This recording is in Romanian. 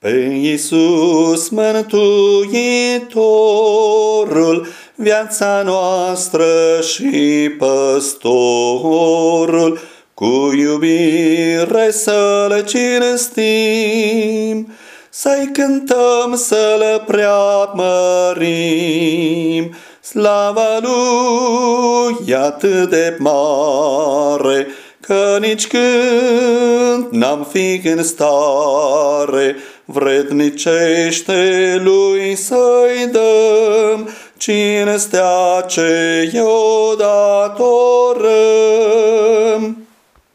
Pe Iisus Mântuitorul, viața noastră și păstorul, cu iubire să-L cinstim, să-i cântăm, să-L preamărim. Slava Lui atât de mare, că nici când n-am fi în stare, vrednicește Lui să-i dăm, cinstea ce i-o datorăm.